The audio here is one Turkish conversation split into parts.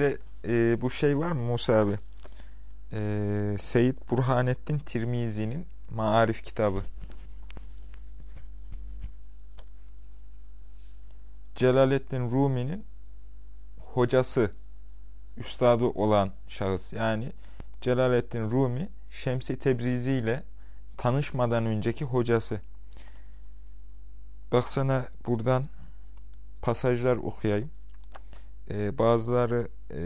sende e, bu şey var mı Musa abi? E, Seyyid Burhanettin Tirmizi'nin Maarif kitabı. Celaleddin Rumi'nin hocası, üstadı olan şahıs. Yani Celaleddin Rumi, Şemsi Tebrizi ile tanışmadan önceki hocası. Baksana buradan pasajlar okuyayım. Ee, bazıları e,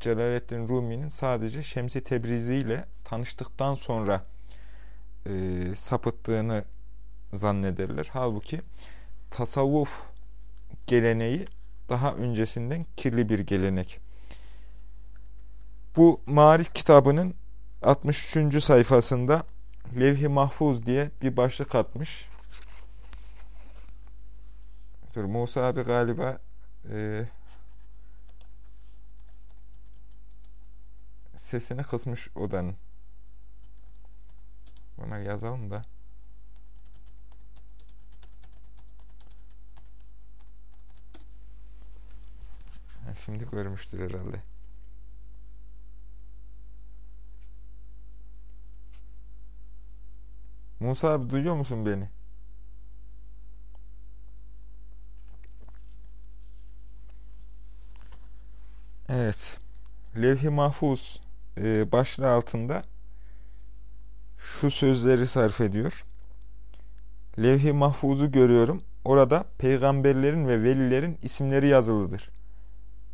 Celaleddin Rumi'nin sadece Şemsi Tebrizi ile tanıştıktan sonra e, sapıttığını zannederler. Halbuki tasavvuf geleneği daha öncesinden kirli bir gelenek. Bu Marif kitabının 63. sayfasında Levh-i Mahfuz diye bir başlık atmış. Dur Musa abi galiba e, sesini kısmış odanın. Buna yazalım da. Şimdi görmüştür herhalde. Musa abi duyuyor musun beni? Evet. Levh-i Mahfuz e, başlığı altında şu sözleri sarf ediyor. Levh-i Mahfuz'u görüyorum. Orada peygamberlerin ve velilerin isimleri yazılıdır.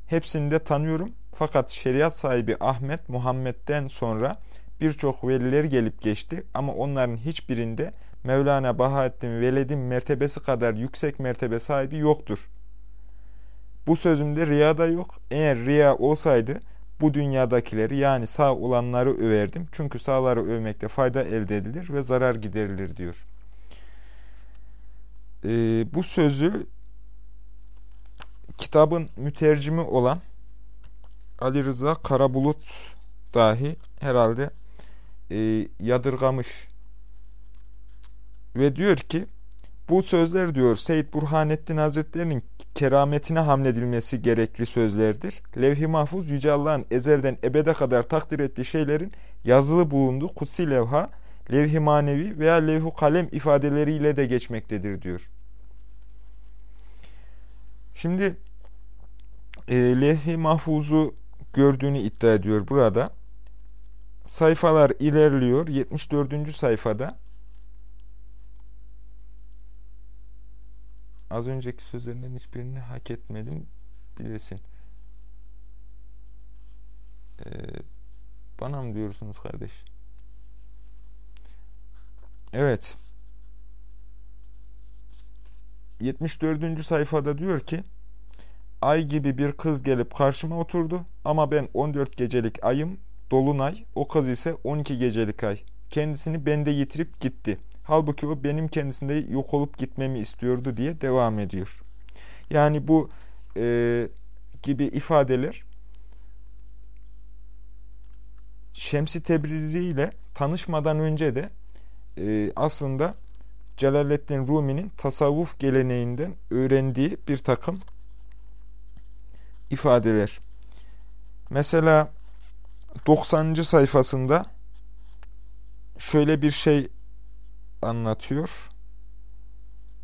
Hepsini de tanıyorum. Fakat şeriat sahibi Ahmet Muhammed'den sonra birçok veliler gelip geçti ama onların hiçbirinde Mevlana Bahaettin Veled'in mertebesi kadar yüksek mertebe sahibi yoktur. Bu sözümde riya da yok. Eğer riya olsaydı bu dünyadakileri yani sağ olanları överdim. Çünkü sağları övmekte fayda elde edilir ve zarar giderilir diyor. Ee, bu sözü kitabın mütercimi olan Ali Rıza Karabulut dahi herhalde e, yadırgamış. Ve diyor ki bu sözler diyor Seyyid Burhanettin Hazretleri'nin kerametine hamledilmesi gerekli sözlerdir. Levh-i Mahfuz Yüce Allah'ın ezelden ebede kadar takdir ettiği şeylerin yazılı bulunduğu kutsi levha, levh-i manevi veya levh-i kalem ifadeleriyle de geçmektedir diyor. Şimdi e, levh-i mahfuzu gördüğünü iddia ediyor burada. Sayfalar ilerliyor. 74. sayfada az önceki sözlerinden hiçbirini hak etmedim bilesin. Ee, bana mı diyorsunuz kardeş? Evet. 74. sayfada diyor ki Ay gibi bir kız gelip karşıma oturdu ama ben 14 gecelik ayım dolunay, o kız ise 12 gecelik ay. Kendisini bende yitirip gitti. Halbuki o benim kendisinde yok olup gitmemi istiyordu diye devam ediyor. Yani bu e, gibi ifadeler Şemsi Tebrizi ile tanışmadan önce de e, aslında Celaleddin Rumi'nin tasavvuf geleneğinden öğrendiği bir takım ifadeler. Mesela 90. sayfasında şöyle bir şey anlatıyor.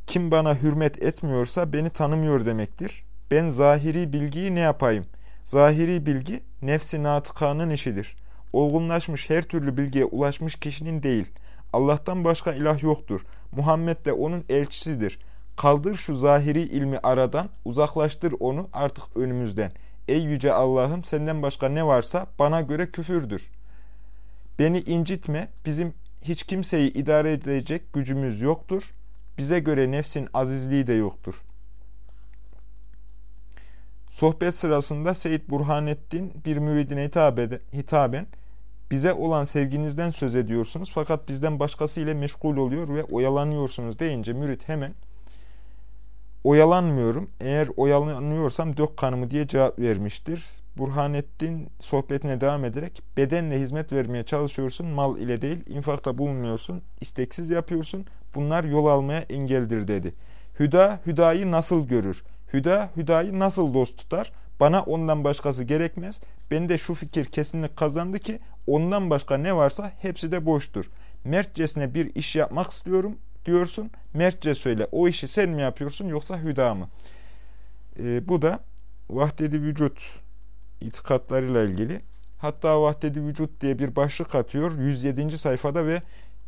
Kim bana hürmet etmiyorsa beni tanımıyor demektir. Ben zahiri bilgiyi ne yapayım? Zahiri bilgi nefsi natıkanın işidir. Olgunlaşmış her türlü bilgiye ulaşmış kişinin değil. Allah'tan başka ilah yoktur. Muhammed de onun elçisidir. Kaldır şu zahiri ilmi aradan, uzaklaştır onu artık önümüzden. Ey yüce Allah'ım senden başka ne varsa bana göre küfürdür. Beni incitme, bizim hiç kimseyi idare edecek gücümüz yoktur. Bize göre nefsin azizliği de yoktur. Sohbet sırasında Seyyid Burhanettin bir müridine hitaben bize olan sevginizden söz ediyorsunuz fakat bizden başkası ile meşgul oluyor ve oyalanıyorsunuz deyince mürit hemen oyalanmıyorum. Eğer oyalanıyorsam dök kanımı diye cevap vermiştir. Burhanettin sohbetine devam ederek bedenle hizmet vermeye çalışıyorsun, mal ile değil, infakta bulunmuyorsun, isteksiz yapıyorsun. Bunlar yol almaya engeldir dedi. Hüda, hüdayı nasıl görür? Hüda, hüdayı nasıl dost tutar? Bana ondan başkası gerekmez. Ben de şu fikir kesinlik kazandı ki ondan başka ne varsa hepsi de boştur. Mertcesine bir iş yapmak istiyorum diyorsun. Mertçe söyle. O işi sen mi yapıyorsun yoksa hüda mı? E, bu da vahdedi vücut itikatlarıyla ilgili. Hatta vahdedi vücut diye bir başlık atıyor 107. sayfada ve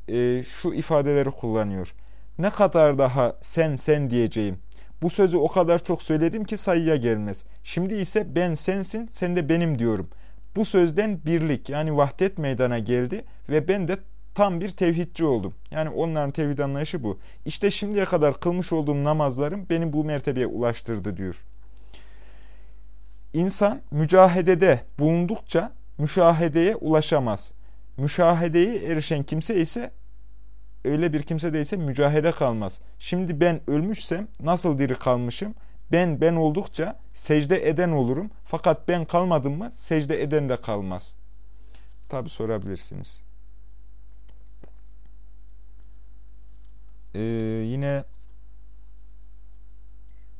e, şu ifadeleri kullanıyor. Ne kadar daha sen sen diyeceğim. Bu sözü o kadar çok söyledim ki sayıya gelmez. Şimdi ise ben sensin, sen de benim diyorum. Bu sözden birlik yani vahdet meydana geldi ve ben de tam bir tevhidci oldum. Yani onların tevhid anlayışı bu. İşte şimdiye kadar kılmış olduğum namazlarım beni bu mertebeye ulaştırdı diyor. İnsan mücahedede bulundukça müşahedeye ulaşamaz. Müşahedeye erişen kimse ise öyle bir kimse değilse mücahede kalmaz. Şimdi ben ölmüşsem nasıl diri kalmışım? Ben ben oldukça secde eden olurum. Fakat ben kalmadım mı secde eden de kalmaz. Tabi sorabilirsiniz. Ee, yine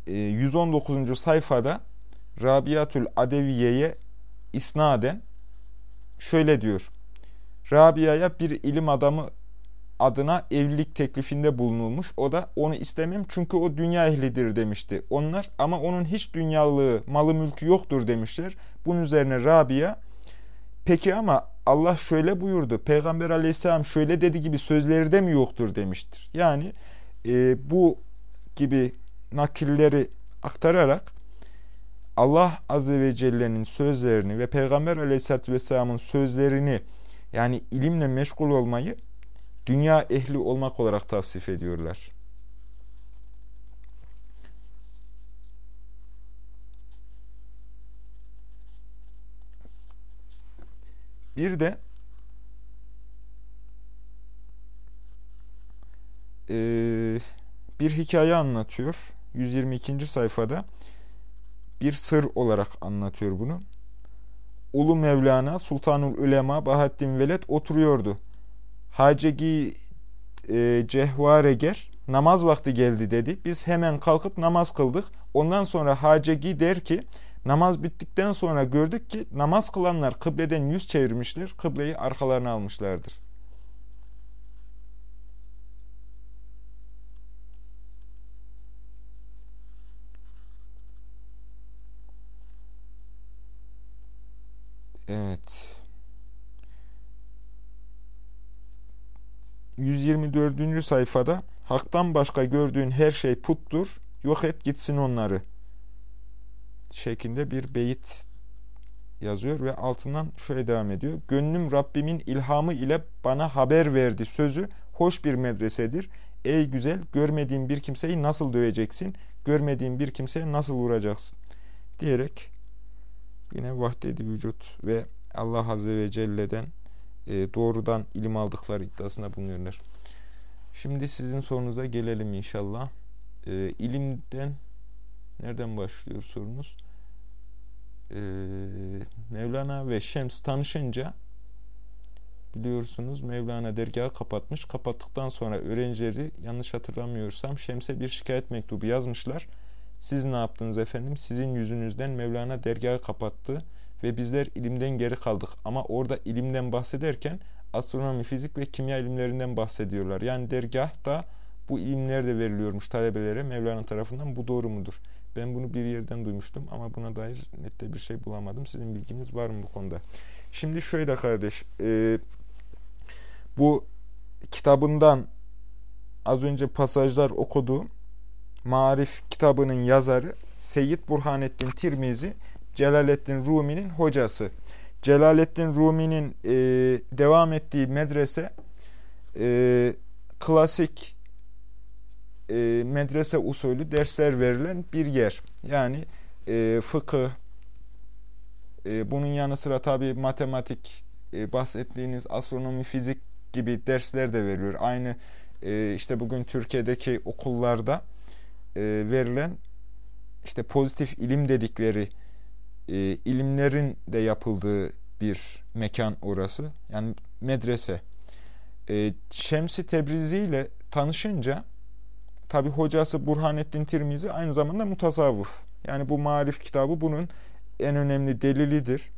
e, 119. sayfada Rabiatül Adeviye'ye isnaden şöyle diyor. Rabia'ya bir ilim adamı adına evlilik teklifinde bulunulmuş. O da onu istemem çünkü o dünya ehlidir demişti. Onlar ama onun hiç dünyalığı, malı mülkü yoktur demişler. Bunun üzerine Rabia peki ama Allah şöyle buyurdu. Peygamber aleyhisselam şöyle dedi gibi sözleri de mi yoktur demiştir. Yani e, bu gibi nakilleri aktararak Allah Azze ve Celle'nin sözlerini ve Peygamber Aleyhisselatü Vesselam'ın sözlerini yani ilimle meşgul olmayı dünya ehli olmak olarak tavsif ediyorlar. Bir de e, bir hikaye anlatıyor. 122. sayfada bir sır olarak anlatıyor bunu. Ulu Mevlana Sultanul Ulema Bahattin Veled oturuyordu. Hacegi e, Cehvareger namaz vakti geldi dedi. Biz hemen kalkıp namaz kıldık. Ondan sonra Hacegi der ki namaz bittikten sonra gördük ki namaz kılanlar kıbleden yüz çevirmişler. Kıbleyi arkalarına almışlardır. Evet. 124. sayfada Hak'tan başka gördüğün her şey puttur, yok et gitsin onları şeklinde bir beyit yazıyor ve altından şöyle devam ediyor. Gönlüm Rabbimin ilhamı ile bana haber verdi sözü hoş bir medresedir. Ey güzel görmediğin bir kimseyi nasıl döveceksin? Görmediğin bir kimseye nasıl vuracaksın? Diyerek yine vahdedi vücut ve Allah Azze ve Celle'den e, doğrudan ilim aldıkları iddiasında bulunuyorlar. Şimdi sizin sorunuza gelelim inşallah. E, ilimden nereden başlıyor sorunuz? E, Mevlana ve Şems tanışınca biliyorsunuz Mevlana dergahı kapatmış. Kapattıktan sonra öğrencileri yanlış hatırlamıyorsam Şems'e bir şikayet mektubu yazmışlar. Siz ne yaptınız efendim? Sizin yüzünüzden Mevlana dergahı kapattı ve bizler ilimden geri kaldık. Ama orada ilimden bahsederken astronomi, fizik ve kimya ilimlerinden bahsediyorlar. Yani dergahta bu ilimler de veriliyormuş talebelere Mevlana tarafından. Bu doğru mudur? Ben bunu bir yerden duymuştum ama buna dair nette bir şey bulamadım. Sizin bilginiz var mı bu konuda? Şimdi şöyle kardeş, e, bu kitabından az önce pasajlar okuduğum Marif kitabının yazarı Seyyid Burhanettin Tirmizi Celaleddin Rumi'nin hocası. Celaleddin Rumi'nin e, devam ettiği medrese e, klasik e, medrese usulü dersler verilen bir yer. Yani e, fıkıh, e, bunun yanı sıra tabi matematik, e, bahsettiğiniz astronomi, fizik gibi dersler de veriliyor. Aynı e, işte bugün Türkiye'deki okullarda e, verilen işte pozitif ilim dedikleri e, ilimlerin de yapıldığı bir mekan orası. Yani medrese. E, Şemsi Tebrizi ile tanışınca tabi hocası Burhanettin Tirmizi aynı zamanda mutasavvıf. Yani bu marif kitabı bunun en önemli delilidir.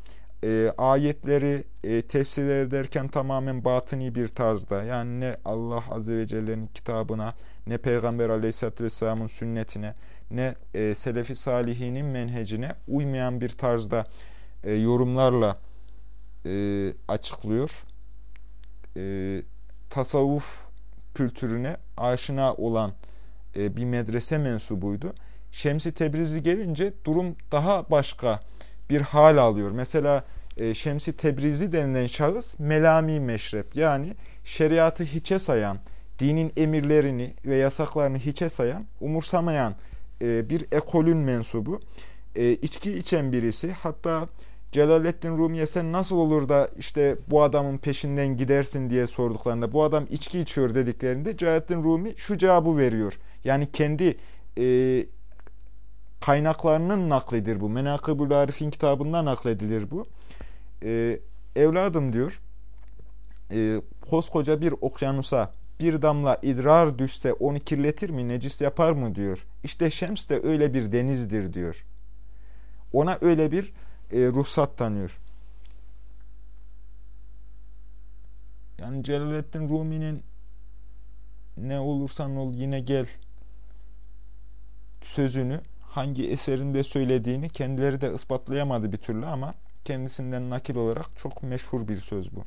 E, ayetleri e, tefsir ederken tamamen batıni bir tarzda yani ne Allah Azze ve Celle'nin kitabına ne Peygamber Aleyhisselatü Vesselam'ın sünnetine ne e, Selefi Salihinin menhecine uymayan bir tarzda e, yorumlarla e, açıklıyor. E, tasavvuf kültürüne aşina olan e, bir medrese mensubuydu. Şemsi Tebrizi gelince durum daha başka bir hal alıyor. Mesela e, Şemsi Tebrizi denilen şahıs melami meşrep yani şeriatı hiçe sayan, dinin emirlerini ve yasaklarını hiçe sayan, umursamayan e, bir ekolün mensubu. E, içki içen birisi hatta Celaleddin Rumi'ye sen nasıl olur da işte bu adamın peşinden gidersin diye sorduklarında bu adam içki içiyor dediklerinde Celaleddin Rumi şu cevabı veriyor. Yani kendi e, kaynaklarının naklidir bu. Menakıbül Arif'in kitabından nakledilir bu. E, evladım diyor e, koskoca bir okyanusa bir damla idrar düşse onu kirletir mi, necis yapar mı diyor. İşte Şems de öyle bir denizdir diyor. Ona öyle bir e, ruhsat tanıyor. Yani Celaleddin Rumi'nin ne olursan ol yine gel sözünü hangi eserinde söylediğini kendileri de ispatlayamadı bir türlü ama kendisinden nakil olarak çok meşhur bir söz bu.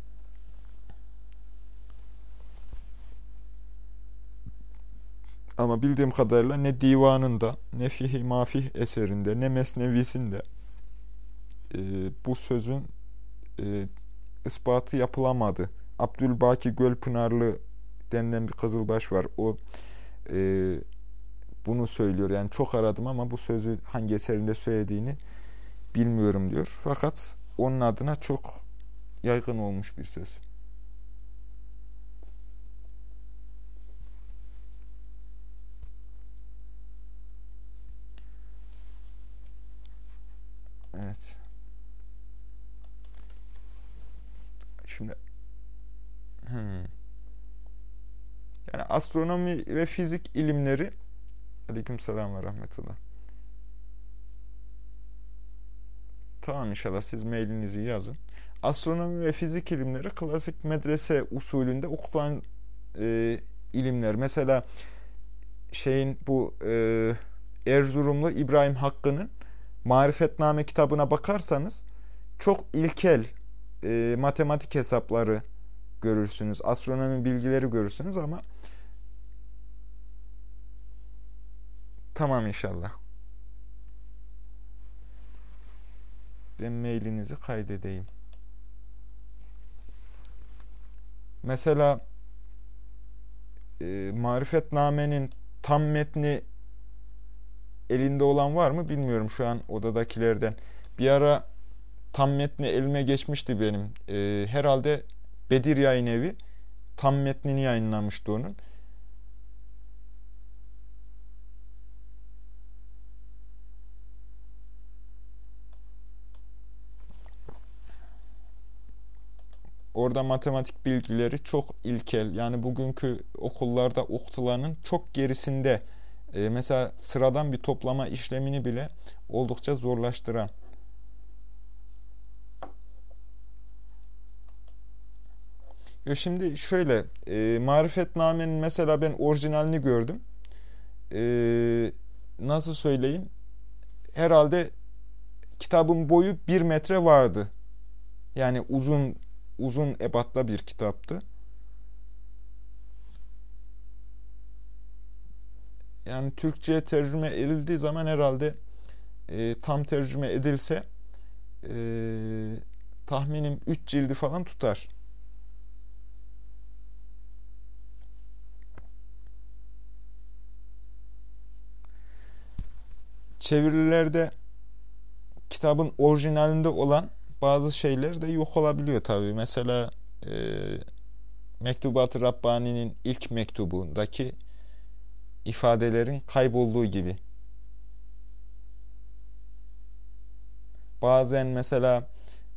Ama bildiğim kadarıyla ne divanında, ne fihi mafih eserinde, ne mesnevisinde e, bu sözün e, ispatı yapılamadı. Abdülbaki Gölpınarlı denilen bir kızılbaş var. O e, bunu söylüyor. Yani çok aradım ama bu sözü hangi eserinde söylediğini bilmiyorum diyor. Fakat onun adına çok yaygın olmuş bir söz. Evet. Şimdi hmm. yani astronomi ve fizik ilimleri Aleyküm selam ve rahmetullah. Tamam inşallah siz mailinizi yazın. Astronomi ve fizik ilimleri klasik medrese usulünde okutan e, ilimler. Mesela şeyin bu e, Erzurumlu İbrahim Hakkı'nın Marifetname kitabına bakarsanız çok ilkel e, matematik hesapları görürsünüz. Astronomi bilgileri görürsünüz ama tamam inşallah. Ben mailinizi kaydedeyim. Mesela e, Marifetname'nin tam metni elinde olan var mı bilmiyorum şu an odadakilerden. Bir ara tam metni elime geçmişti benim. E, herhalde Bedir Yayın Evi tam metnini yayınlamıştı onun. Orada matematik bilgileri çok ilkel. Yani bugünkü okullarda okutulanın çok gerisinde e, mesela sıradan bir toplama işlemini bile oldukça zorlaştıran. Şimdi şöyle e, marifetnamenin mesela ben orijinalini gördüm. E, nasıl söyleyeyim? Herhalde kitabın boyu bir metre vardı. Yani uzun uzun ebatla bir kitaptı. yani Türkçe'ye tercüme edildiği zaman herhalde e, tam tercüme edilse e, tahminim 3 cildi falan tutar. Çevirilerde kitabın orijinalinde olan bazı şeyler de yok olabiliyor tabi. Mesela e, Mektubat-ı Rabbani'nin ilk mektubundaki ifadelerin kaybolduğu gibi. Bazen mesela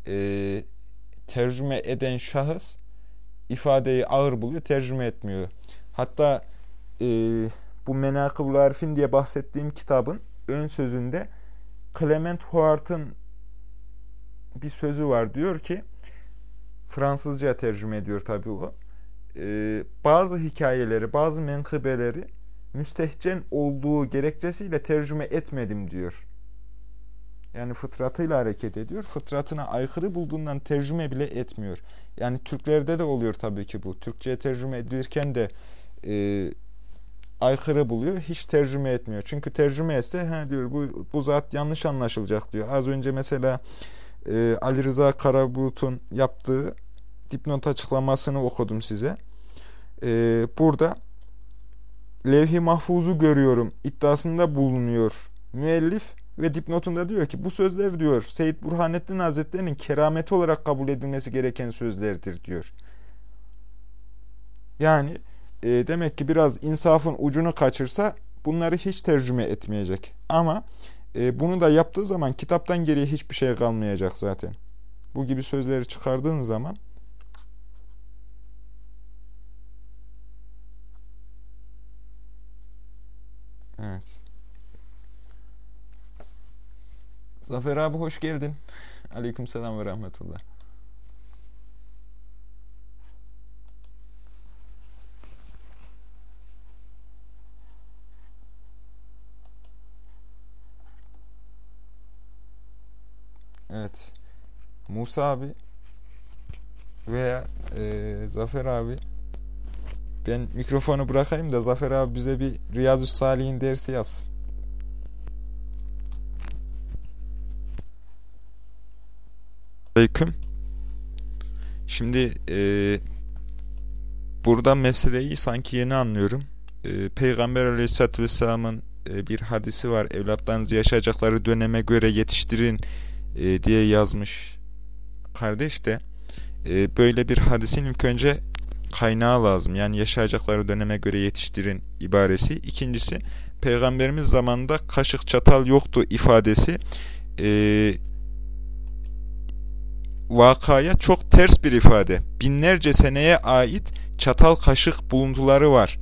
e, tercüme eden şahıs ifadeyi ağır buluyor, tercüme etmiyor. Hatta e, bu Menakıb-ül Arif'in diye bahsettiğim kitabın ön sözünde Clement Huart'ın bir sözü var. Diyor ki Fransızca tercüme ediyor tabi o. Ee, bazı hikayeleri, bazı menkıbeleri müstehcen olduğu gerekçesiyle tercüme etmedim diyor. Yani fıtratıyla hareket ediyor. Fıtratına aykırı bulduğundan tercüme bile etmiyor. Yani Türklerde de oluyor tabii ki bu. Türkçe'ye tercüme edilirken de e, aykırı buluyor. Hiç tercüme etmiyor. Çünkü tercüme etse he diyor bu, bu zat yanlış anlaşılacak diyor. Az önce mesela e, Ali Rıza Karabulut'un yaptığı dipnot açıklamasını okudum size. E, burada levh-i mahfuzu görüyorum iddiasında bulunuyor müellif ve dipnotunda diyor ki bu sözler diyor Seyyid Burhanettin Hazretleri'nin kerameti olarak kabul edilmesi gereken sözlerdir diyor. Yani e, demek ki biraz insafın ucunu kaçırsa bunları hiç tercüme etmeyecek. Ama e, bunu da yaptığı zaman kitaptan geriye hiçbir şey kalmayacak zaten. Bu gibi sözleri çıkardığın zaman Evet. Zafer abi hoş geldin. Aleyküm selam ve rahmetullah. Evet. Musa abi veya e, Zafer abi ben mikrofonu bırakayım da Zafer abi bize bir Riyazu Salih'in dersi yapsın. Aleyküm. Şimdi e, burada meseleyi sanki yeni anlıyorum. E, Peygamber Aleyhisselatü Vesselam'ın e, bir hadisi var. Evlatlarınızı yaşayacakları döneme göre yetiştirin e, diye yazmış kardeş de e, böyle bir hadisin ilk önce kaynağı lazım. Yani yaşayacakları döneme göre yetiştirin ibaresi. İkincisi Peygamberimiz zamanında kaşık çatal yoktu ifadesi e, vakaya çok ters bir ifade. Binlerce seneye ait çatal kaşık buluntuları var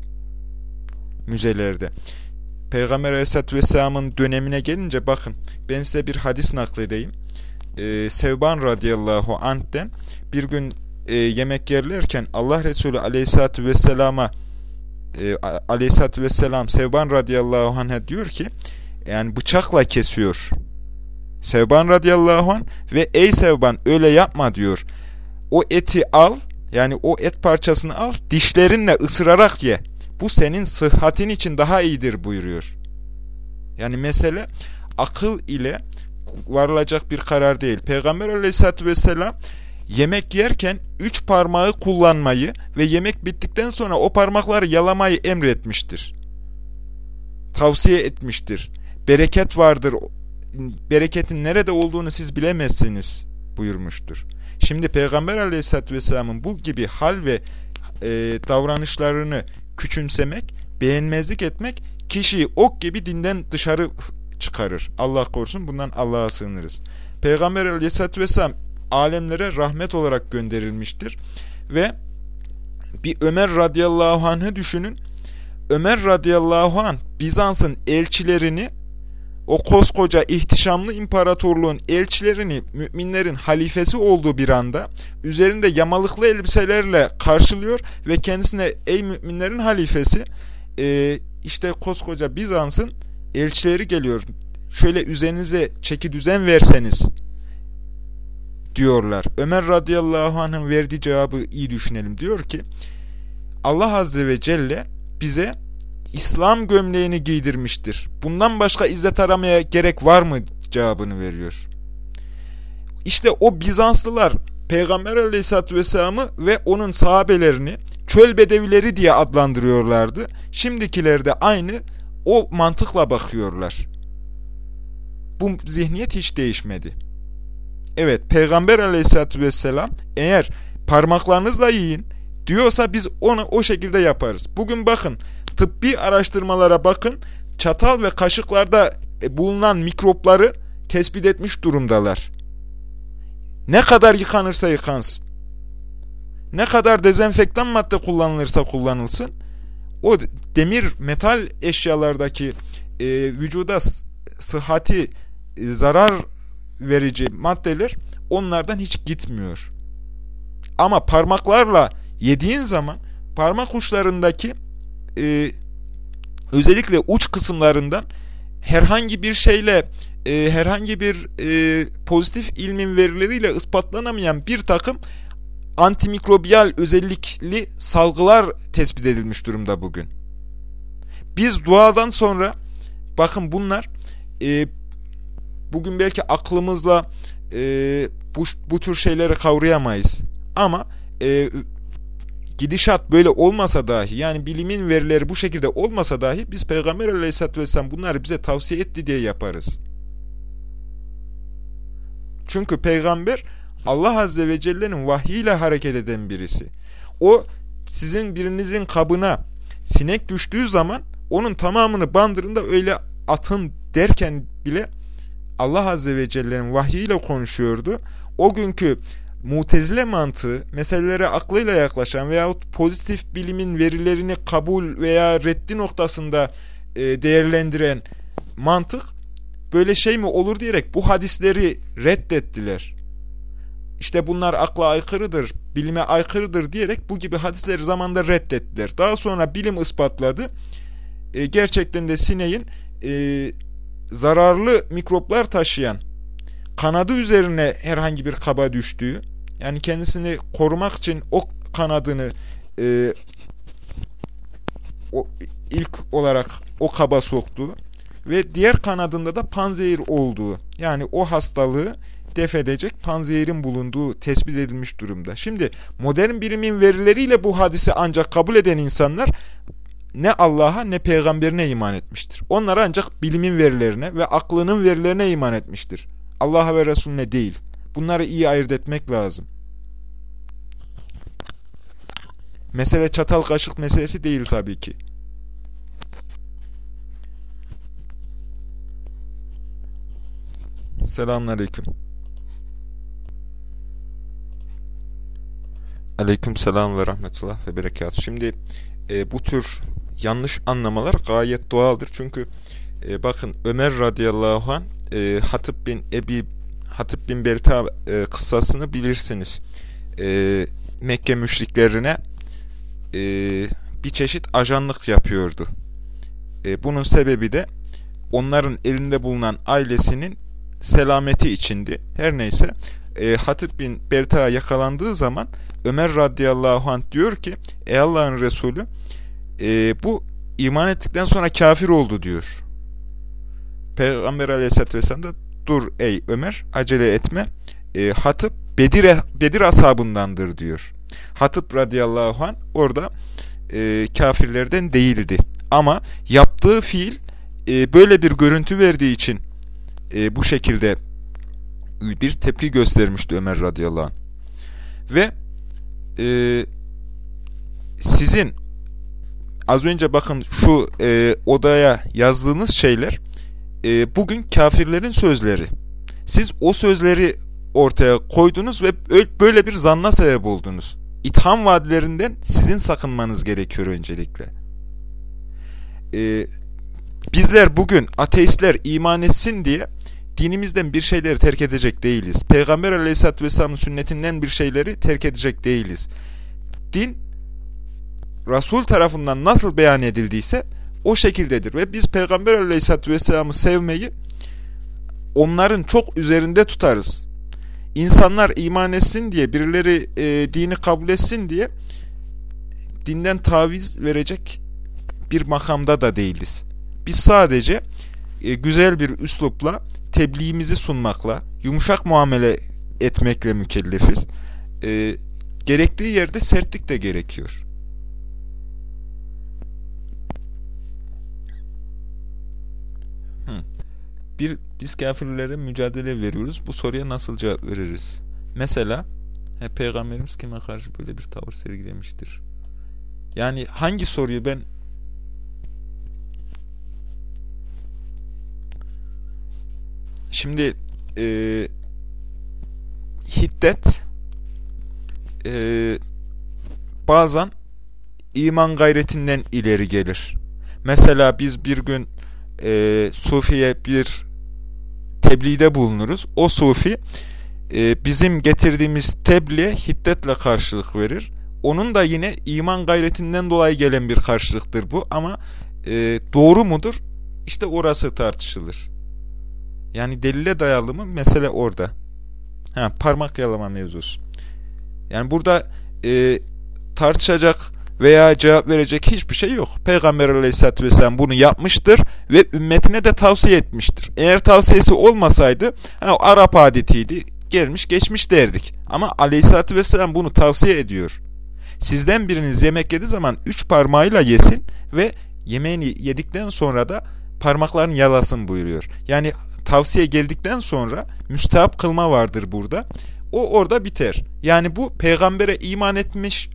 müzelerde. Peygamber Aleyhisselatü Vesselam'ın dönemine gelince bakın ben size bir hadis nakledeyim. Ee, Sevban radıyallahu anh'ten bir gün e, yemek yerlerken Allah Resulü Aleyhisselatü Vesselam'a e, Aleyhisselatü Vesselam Sevban radıyallahu anh'a diyor ki yani bıçakla kesiyor. Sevban radıyallahu anh ve ey Sevban öyle yapma diyor. O eti al yani o et parçasını al dişlerinle ısırarak ye. Bu senin sıhhatin için daha iyidir buyuruyor. Yani mesele akıl ile varılacak bir karar değil. Peygamber aleyhissalatü vesselam yemek yerken üç parmağı kullanmayı ve yemek bittikten sonra o parmakları yalamayı emretmiştir. Tavsiye etmiştir. Bereket vardır bereketin nerede olduğunu siz bilemezsiniz buyurmuştur. Şimdi Peygamber aleyhissalatü vesselamın bu gibi hal ve e, davranışlarını küçümsemek, beğenmezlik etmek kişiyi ok gibi dinden dışarı çıkarır. Allah korusun bundan Allah'a sığınırız. Peygamber aleyhissalatü vesselam alemlere rahmet olarak gönderilmiştir. Ve bir Ömer radıyallahu anh'ı düşünün. Ömer radıyallahu anh Bizans'ın elçilerini o koskoca ihtişamlı imparatorluğun elçilerini müminlerin halifesi olduğu bir anda üzerinde yamalıklı elbiselerle karşılıyor ve kendisine ey müminlerin halifesi işte koskoca Bizans'ın elçileri geliyor şöyle üzerinize çeki düzen verseniz diyorlar. Ömer radıyallahu anh'ın verdiği cevabı iyi düşünelim. Diyor ki Allah azze ve celle bize İslam gömleğini giydirmiştir. Bundan başka izzet aramaya gerek var mı cevabını veriyor. İşte o Bizanslılar Peygamber aleyhissalatü vesselam'ı ve onun sahabelerini çöl bedevileri diye adlandırıyorlardı. Şimdikiler de aynı o mantıkla bakıyorlar. Bu zihniyet hiç değişmedi. Evet Peygamber aleyhissalatü vesselam eğer parmaklarınızla yiyin diyorsa biz onu o şekilde yaparız. Bugün bakın tıbbi araştırmalara bakın. Çatal ve kaşıklarda e, bulunan mikropları tespit etmiş durumdalar. Ne kadar yıkanırsa yıkansın. Ne kadar dezenfektan madde kullanılırsa kullanılsın. O demir, metal eşyalardaki e, vücuda sıhhati, e, zarar verici maddeler onlardan hiç gitmiyor. Ama parmaklarla yediğin zaman parmak uçlarındaki e, özellikle uç kısımlarından herhangi bir şeyle e, herhangi bir e, pozitif ilmin verileriyle ispatlanamayan bir takım antimikrobiyal özellikli salgılar tespit edilmiş durumda bugün. Biz duadan sonra bakın bunlar e, bugün belki aklımızla e, bu, bu tür şeyleri kavrayamayız. Ama e, gidişat böyle olmasa dahi yani bilimin verileri bu şekilde olmasa dahi biz Peygamber aleyhissalatü vesselam bunları bize tavsiye etti diye yaparız. Çünkü peygamber Allah Azze ve Celle'nin vahyiyle hareket eden birisi. O sizin birinizin kabına sinek düştüğü zaman onun tamamını bandırında öyle atın derken bile Allah Azze ve Celle'nin vahyiyle konuşuyordu. O günkü mutezile mantığı meselelere aklıyla yaklaşan veyahut pozitif bilimin verilerini kabul veya reddi noktasında e, değerlendiren mantık böyle şey mi olur diyerek bu hadisleri reddettiler. İşte bunlar akla aykırıdır, bilime aykırıdır diyerek bu gibi hadisleri zamanda reddettiler. Daha sonra bilim ispatladı. E, gerçekten de sineğin e, zararlı mikroplar taşıyan kanadı üzerine herhangi bir kaba düştüğü, yani kendisini korumak için o kanadını e, o, ilk olarak o kaba soktu ve diğer kanadında da panzehir olduğu yani o hastalığı def edecek panzehirin bulunduğu tespit edilmiş durumda. Şimdi modern bilimin verileriyle bu hadisi ancak kabul eden insanlar ne Allah'a ne peygamberine iman etmiştir. Onlar ancak bilimin verilerine ve aklının verilerine iman etmiştir. Allah'a ve Resulüne değil. Bunları iyi ayırt etmek lazım. Mesele çatal kaşık meselesi değil tabii ki. Selamünaleyküm. Aleyküm selam ve rahmetullah ve berekat. Şimdi e, bu tür yanlış anlamalar gayet doğaldır. Çünkü e, bakın Ömer radıyallahu anh e, Hatip bin Ebi Hatip bin Belta e, kıssasını bilirsiniz. E, Mekke müşriklerine e, bir çeşit ajanlık yapıyordu. E, bunun sebebi de onların elinde bulunan ailesinin selameti içindi. Her neyse e, Hatip bin Belta'ya yakalandığı zaman Ömer radıyallahu anh diyor ki ey Allah'ın Resulü e, bu iman ettikten sonra kafir oldu diyor. Peygamber aleyhisselatü vesselam da dur ey Ömer acele etme e, Hatip Bedir, Bedir ashabındandır diyor. Hatip radıyallahu anh orada e, kafirlerden değildi. Ama yaptığı fiil e, böyle bir görüntü verdiği için e, bu şekilde bir tepki göstermişti Ömer radıyallahu anh. Ve e, sizin az önce bakın şu e, odaya yazdığınız şeyler e, bugün kafirlerin sözleri. Siz o sözleri ortaya koydunuz ve böyle bir zanna sebep oldunuz. İtham vadilerinden sizin sakınmanız gerekiyor öncelikle. Ee, bizler bugün ateistler iman etsin diye dinimizden bir şeyleri terk edecek değiliz. Peygamber aleyhisselatü vesselamın sünnetinden bir şeyleri terk edecek değiliz. Din, Resul tarafından nasıl beyan edildiyse o şekildedir. Ve biz Peygamber aleyhisselatü vesselamı sevmeyi onların çok üzerinde tutarız. İnsanlar iman etsin diye, birileri e, dini kabul etsin diye dinden taviz verecek bir makamda da değiliz. Biz sadece e, güzel bir üslupla tebliğimizi sunmakla, yumuşak muamele etmekle mükellefiz. E, gerektiği yerde sertlik de gerekiyor. Bir, biz kafirlere mücadele veriyoruz. Bu soruya nasıl cevap veririz? Mesela he, Peygamberimiz kime karşı böyle bir tavır sergilemiştir? Yani hangi soruyu ben Şimdi e, hiddet e, bazen iman gayretinden ileri gelir. Mesela biz bir gün e, Sufi'ye bir tebliğde bulunuruz. O Sufi e, bizim getirdiğimiz tebliğe hiddetle karşılık verir. Onun da yine iman gayretinden dolayı gelen bir karşılıktır bu ama e, doğru mudur? İşte orası tartışılır. Yani delile dayalı mı? Mesele orada. Ha, parmak yalama mevzusu. Yani burada e, tartışacak veya cevap verecek hiçbir şey yok. Peygamber aleyhissalatü vesselam bunu yapmıştır ve ümmetine de tavsiye etmiştir. Eğer tavsiyesi olmasaydı ha, Arap adetiydi gelmiş geçmiş derdik. Ama aleyhissalatü vesselam bunu tavsiye ediyor. Sizden biriniz yemek yediği zaman üç parmağıyla yesin ve yemeğini yedikten sonra da parmaklarını yalasın buyuruyor. Yani tavsiye geldikten sonra müstahap kılma vardır burada. O orada biter. Yani bu peygambere iman etmiş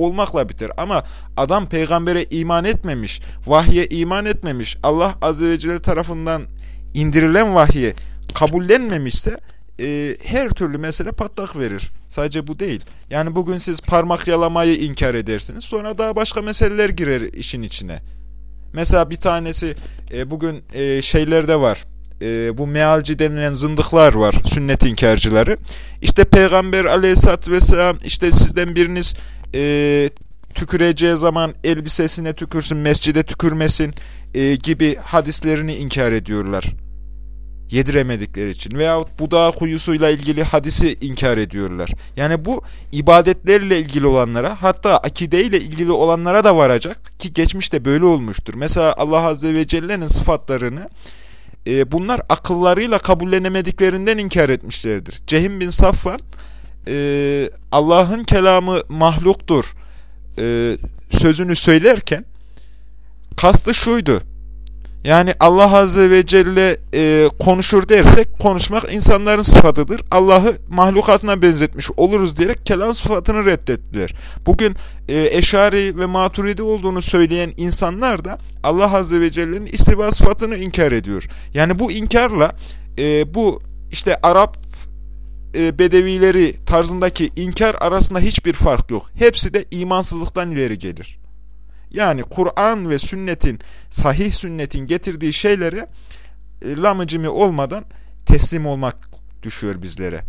olmakla biter. Ama adam peygambere iman etmemiş, vahye iman etmemiş, Allah azze ve celle tarafından indirilen vahye kabullenmemişse e, her türlü mesele patlak verir. Sadece bu değil. Yani bugün siz parmak yalamayı inkar edersiniz. Sonra daha başka meseleler girer işin içine. Mesela bir tanesi e, bugün e, şeylerde var. E, bu mealci denilen zındıklar var. Sünnet inkarcıları. İşte Peygamber aleyhissalatü vesselam işte sizden biriniz e, tüküreceği zaman elbisesine tükürsün, mescide tükürmesin e, gibi hadislerini inkar ediyorlar yediremedikleri için veyahut budağı kuyusuyla ilgili hadisi inkar ediyorlar. Yani bu ibadetlerle ilgili olanlara hatta akideyle ilgili olanlara da varacak ki geçmişte böyle olmuştur. Mesela Allah Azze ve Celle'nin sıfatlarını e, bunlar akıllarıyla kabullenemediklerinden inkar etmişlerdir. Cehim bin Safvan e, Allah'ın kelamı mahluktur e, sözünü söylerken kastı şuydu yani Allah Azze ve Celle e, konuşur dersek konuşmak insanların sıfatıdır. Allah'ı mahlukatına benzetmiş oluruz diyerek kelam sıfatını reddettiler. Bugün e, Eşari ve Maturidi olduğunu söyleyen insanlar da Allah Azze ve Celle'nin istiva sıfatını inkar ediyor. Yani bu inkarla e, bu işte Arap e, bedevileri tarzındaki inkar arasında hiçbir fark yok. Hepsi de imansızlıktan ileri gelir. Yani Kur'an ve sünnetin, sahih sünnetin getirdiği şeylere e, olmadan teslim olmak düşüyor bizlere.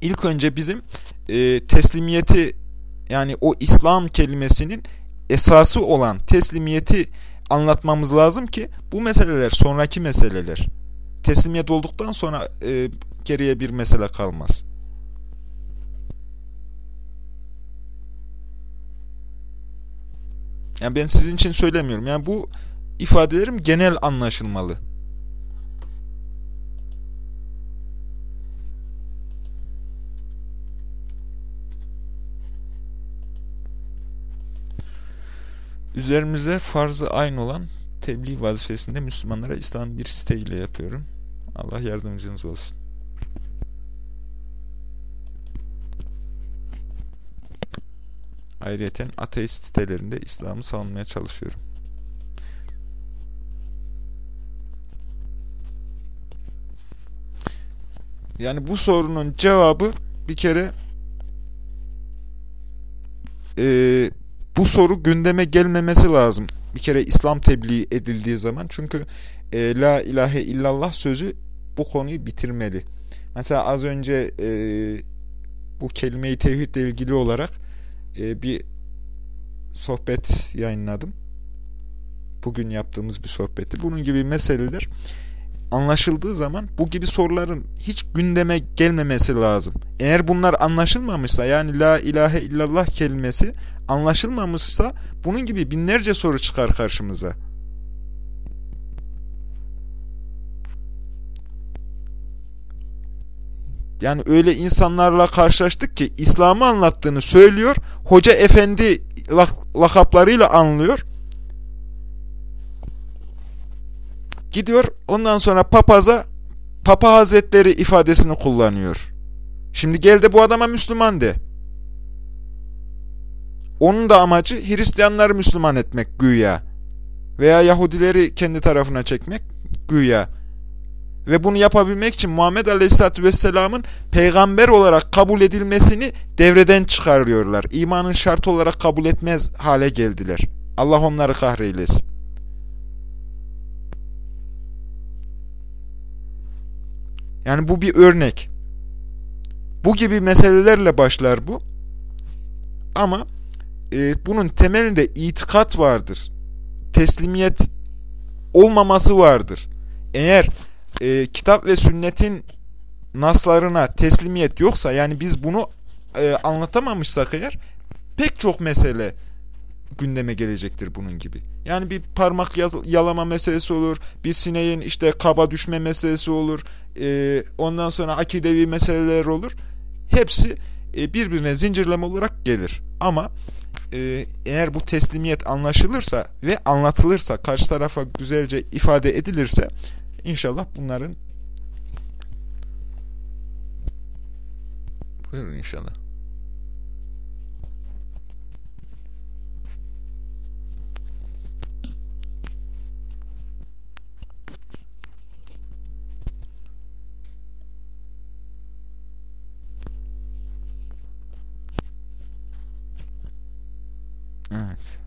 İlk önce bizim e, teslimiyeti yani o İslam kelimesinin esası olan teslimiyeti anlatmamız lazım ki bu meseleler sonraki meseleler. Teslimiyet olduktan sonra e, geriye bir mesele kalmaz. Yani ben sizin için söylemiyorum. Yani bu ifadelerim genel anlaşılmalı. Üzerimize farzı aynı olan tebliğ vazifesinde Müslümanlara İslam bir siteyle yapıyorum. Allah yardımcınız olsun. Ayrıca ateist sitelerinde İslam'ı savunmaya çalışıyorum. Yani bu sorunun cevabı bir kere e, bu soru gündeme gelmemesi lazım. Bir kere İslam tebliğ edildiği zaman. Çünkü e, La ilahe illallah sözü bu konuyu bitirmeli. Mesela az önce e, bu kelime-i tevhidle ilgili olarak e, bir sohbet yayınladım. Bugün yaptığımız bir sohbetti. Bunun gibi meseleler anlaşıldığı zaman bu gibi soruların hiç gündeme gelmemesi lazım. Eğer bunlar anlaşılmamışsa yani la ilahe illallah kelimesi anlaşılmamışsa bunun gibi binlerce soru çıkar karşımıza. Yani öyle insanlarla karşılaştık ki İslam'ı anlattığını söylüyor. Hoca efendi lakaplarıyla anlıyor. Gidiyor ondan sonra papaza Papa Hazretleri ifadesini kullanıyor. Şimdi gel de bu adama Müslüman de. Onun da amacı Hristiyanları Müslüman etmek güya. Veya Yahudileri kendi tarafına çekmek güya. Ve bunu yapabilmek için Muhammed Aleyhisselatü Vesselam'ın peygamber olarak kabul edilmesini devreden çıkarıyorlar. İmanın şartı olarak kabul etmez hale geldiler. Allah onları kahreylesin. Yani bu bir örnek. Bu gibi meselelerle başlar bu. Ama e, bunun temelinde itikat vardır. Teslimiyet olmaması vardır. Eğer e, kitap ve sünnetin naslarına teslimiyet yoksa yani biz bunu e, anlatamamışsak eğer pek çok mesele gündeme gelecektir bunun gibi. Yani bir parmak yalama meselesi olur, bir sineğin işte kaba düşme meselesi olur, e, ondan sonra akidevi meseleler olur. Hepsi e, birbirine zincirleme olarak gelir. Ama e, eğer bu teslimiyet anlaşılırsa ve anlatılırsa, karşı tarafa güzelce ifade edilirse inşallah bunların buyurun inşallah. Evet.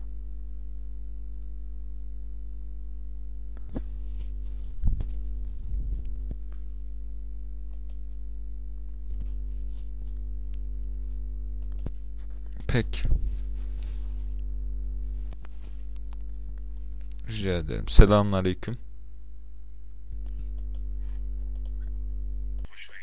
Peki. Rica ederim. Selamun Aleyküm.